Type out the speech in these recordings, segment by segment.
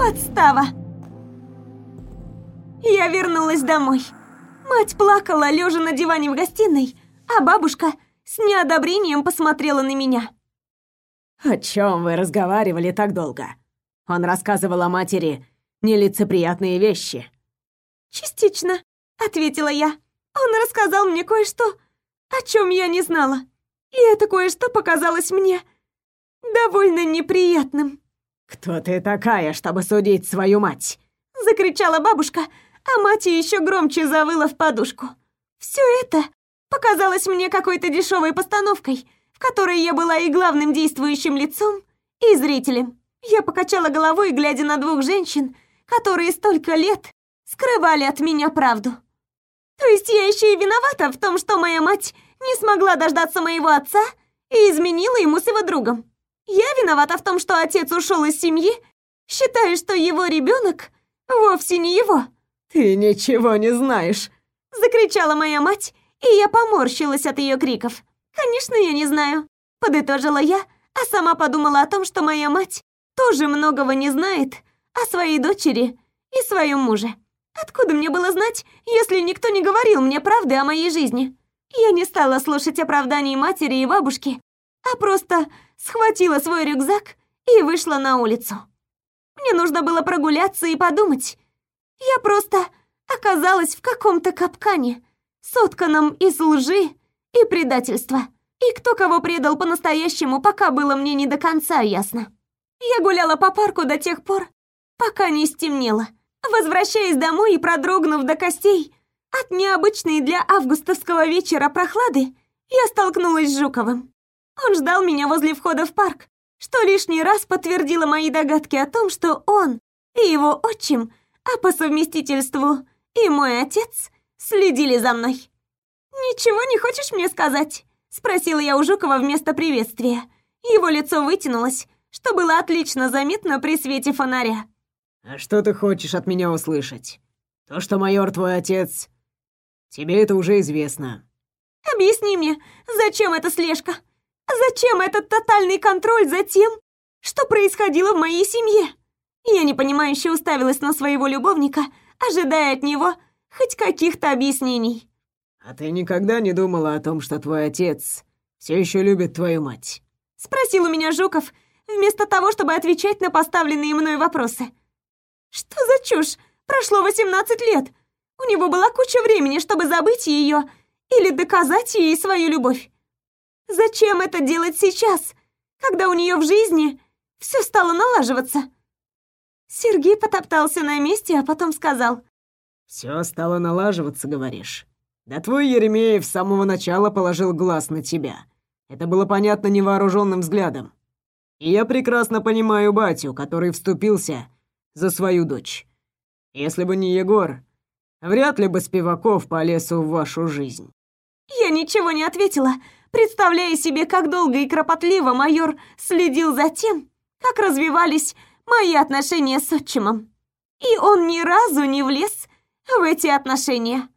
Подстава. Я вернулась домой. Мать плакала, лежа на диване в гостиной, а бабушка с неодобрением посмотрела на меня. «О чем вы разговаривали так долго? Он рассказывал о матери нелицеприятные вещи». «Частично», — ответила я. «Он рассказал мне кое-что, о чем я не знала. И это кое-что показалось мне довольно неприятным». «Кто ты такая, чтобы судить свою мать?» — закричала бабушка, а мать еще громче завыла в подушку. Все это показалось мне какой-то дешевой постановкой, в которой я была и главным действующим лицом, и зрителем. Я покачала головой, глядя на двух женщин, которые столько лет скрывали от меня правду. То есть я еще и виновата в том, что моя мать не смогла дождаться моего отца и изменила ему с его другом. Я виновата в том, что отец ушел из семьи, считая, что его ребенок вовсе не его. «Ты ничего не знаешь!» Закричала моя мать, и я поморщилась от ее криков. «Конечно, я не знаю», — подытожила я, а сама подумала о том, что моя мать тоже многого не знает о своей дочери и своем муже. Откуда мне было знать, если никто не говорил мне правды о моей жизни? Я не стала слушать оправданий матери и бабушки, а просто схватила свой рюкзак и вышла на улицу. Мне нужно было прогуляться и подумать. Я просто оказалась в каком-то капкане, сотканном из лжи и предательства. И кто кого предал по-настоящему, пока было мне не до конца ясно. Я гуляла по парку до тех пор, пока не стемнело. Возвращаясь домой и продрогнув до костей от необычной для августовского вечера прохлады, я столкнулась с Жуковым. Он ждал меня возле входа в парк, что лишний раз подтвердило мои догадки о том, что он и его отчим, а по совместительству и мой отец, следили за мной. «Ничего не хочешь мне сказать?» — спросила я у Жукова вместо приветствия. Его лицо вытянулось, что было отлично заметно при свете фонаря. «А что ты хочешь от меня услышать? То, что майор твой отец... Тебе это уже известно». «Объясни мне, зачем эта слежка?» Зачем этот тотальный контроль за тем, что происходило в моей семье? Я непонимающе уставилась на своего любовника, ожидая от него хоть каких-то объяснений. «А ты никогда не думала о том, что твой отец все еще любит твою мать?» Спросил у меня Жуков, вместо того, чтобы отвечать на поставленные мной вопросы. «Что за чушь? Прошло 18 лет. У него была куча времени, чтобы забыть ее или доказать ей свою любовь. Зачем это делать сейчас, когда у нее в жизни все стало налаживаться? Сергей потоптался на месте, а потом сказал. «Все стало налаживаться, говоришь? Да твой Еремеев с самого начала положил глаз на тебя. Это было понятно невооруженным взглядом. И я прекрасно понимаю батю, который вступился за свою дочь. Если бы не Егор, вряд ли бы Спиваков полез в вашу жизнь». Я ничего не ответила, представляя себе, как долго и кропотливо майор следил за тем, как развивались мои отношения с отчимом. И он ни разу не влез в эти отношения.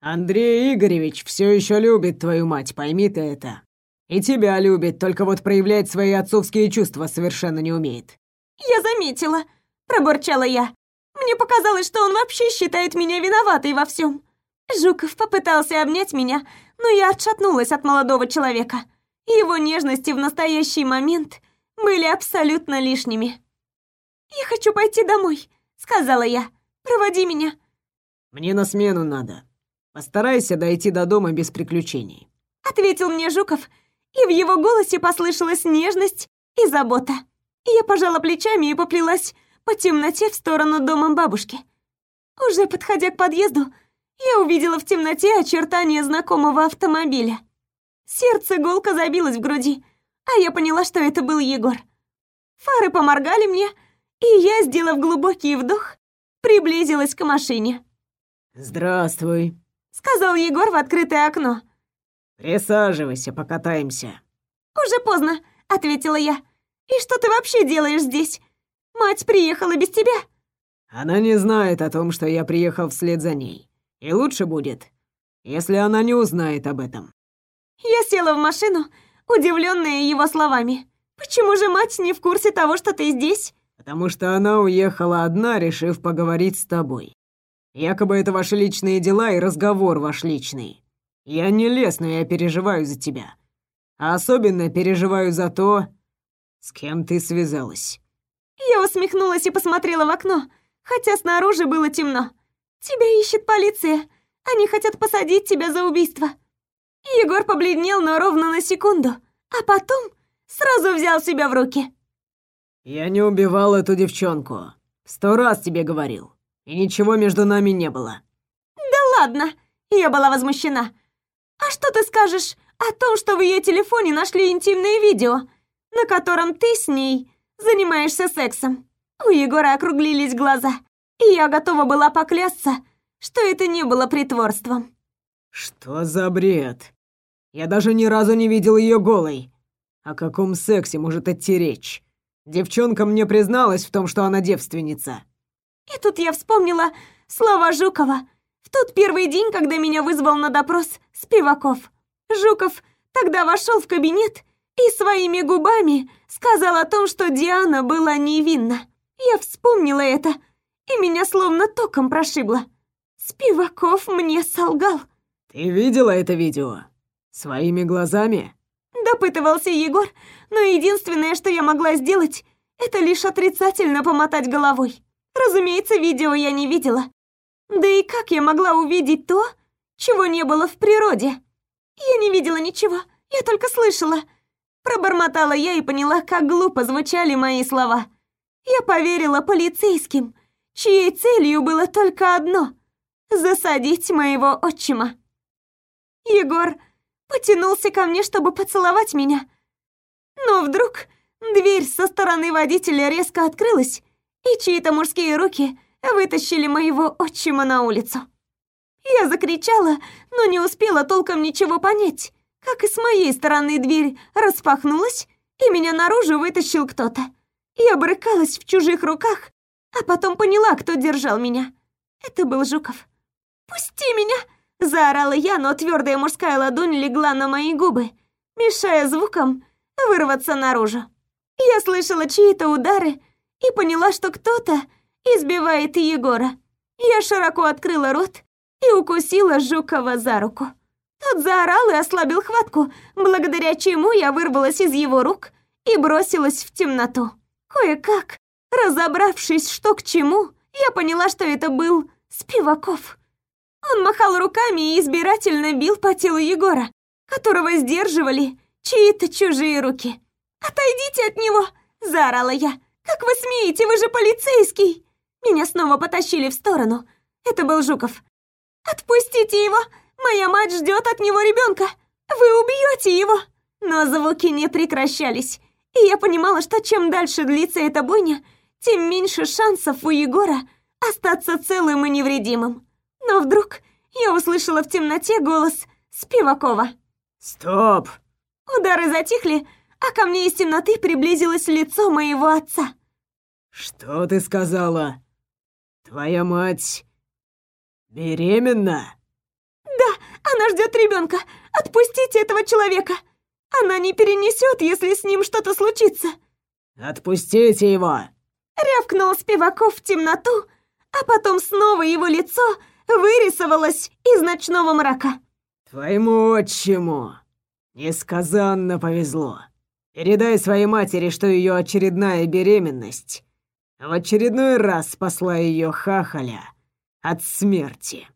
Андрей Игоревич все еще любит твою мать, пойми ты это. И тебя любит, только вот проявлять свои отцовские чувства совершенно не умеет. Я заметила, пробурчала я. Мне показалось, что он вообще считает меня виноватой во всем. Жуков попытался обнять меня, но я отшатнулась от молодого человека. Его нежности в настоящий момент были абсолютно лишними. «Я хочу пойти домой», — сказала я. «Проводи меня». «Мне на смену надо. Постарайся дойти до дома без приключений», — ответил мне Жуков, и в его голосе послышалась нежность и забота. Я пожала плечами и поплелась по темноте в сторону дома бабушки. Уже подходя к подъезду, я увидела в темноте очертания знакомого автомобиля. Сердце голко забилось в груди, а я поняла, что это был Егор. Фары поморгали мне, и я, сделав глубокий вдох, приблизилась к машине. «Здравствуй», — сказал Егор в открытое окно. «Присаживайся, покатаемся». «Уже поздно», — ответила я. «И что ты вообще делаешь здесь? Мать приехала без тебя?» «Она не знает о том, что я приехал вслед за ней. И лучше будет, если она не узнает об этом. Я села в машину, удивленная его словами. Почему же мать не в курсе того, что ты здесь? потому что она уехала одна, решив поговорить с тобой. Якобы это ваши личные дела и разговор ваш личный. Я не лез, но я переживаю за тебя. А особенно переживаю за то, с кем ты связалась». Я усмехнулась и посмотрела в окно, хотя снаружи было темно. «Тебя ищет полиция. Они хотят посадить тебя за убийство». Егор побледнел, но ровно на секунду, а потом сразу взял себя в руки. «Я не убивал эту девчонку. Сто раз тебе говорил. И ничего между нами не было». «Да ладно!» Я была возмущена. «А что ты скажешь о том, что в ее телефоне нашли интимное видео, на котором ты с ней занимаешься сексом?» У Егора округлились глаза, и я готова была поклясться, что это не было притворством. «Что за бред? Я даже ни разу не видел ее голой. О каком сексе может идти речь?» Девчонка мне призналась в том, что она девственница. И тут я вспомнила слова Жукова. В тот первый день, когда меня вызвал на допрос Спиваков. Жуков тогда вошел в кабинет и своими губами сказал о том, что Диана была невинна. Я вспомнила это, и меня словно током прошибло. Спиваков мне солгал. «Ты видела это видео? Своими глазами?» Допытывался Егор, но единственное, что я могла сделать, это лишь отрицательно помотать головой. Разумеется, видео я не видела. Да и как я могла увидеть то, чего не было в природе? Я не видела ничего, я только слышала. Пробормотала я и поняла, как глупо звучали мои слова. Я поверила полицейским, чьей целью было только одно — засадить моего отчима. Егор потянулся ко мне, чтобы поцеловать меня. Но вдруг дверь со стороны водителя резко открылась, и чьи-то мужские руки вытащили моего отчима на улицу. Я закричала, но не успела толком ничего понять, как и с моей стороны дверь распахнулась, и меня наружу вытащил кто-то. Я брыкалась в чужих руках, а потом поняла, кто держал меня. Это был Жуков. «Пусти меня!» Заорала я, но твердая мужская ладонь легла на мои губы, мешая звукам вырваться наружу. Я слышала чьи-то удары и поняла, что кто-то избивает Егора. Я широко открыла рот и укусила Жукова за руку. Тот заорал и ослабил хватку, благодаря чему я вырвалась из его рук и бросилась в темноту. Кое-как, разобравшись, что к чему, я поняла, что это был Спиваков. Он махал руками и избирательно бил по телу Егора, которого сдерживали чьи-то чужие руки. «Отойдите от него!» – заорала я. «Как вы смеете? Вы же полицейский!» Меня снова потащили в сторону. Это был Жуков. «Отпустите его! Моя мать ждет от него ребенка! Вы убьете его!» Но звуки не прекращались, и я понимала, что чем дальше длится эта бойня, тем меньше шансов у Егора остаться целым и невредимым. Но вдруг я услышала в темноте голос Спивакова. «Стоп!» Удары затихли, а ко мне из темноты приблизилось лицо моего отца. «Что ты сказала? Твоя мать беременна?» «Да, она ждет ребенка. Отпустите этого человека. Она не перенесет, если с ним что-то случится». «Отпустите его!» Рявкнул Спиваков в темноту, а потом снова его лицо вырисовалась из ночного мрака. «Твоему отчиму несказанно повезло. Передай своей матери, что ее очередная беременность в очередной раз спасла ее хахаля от смерти».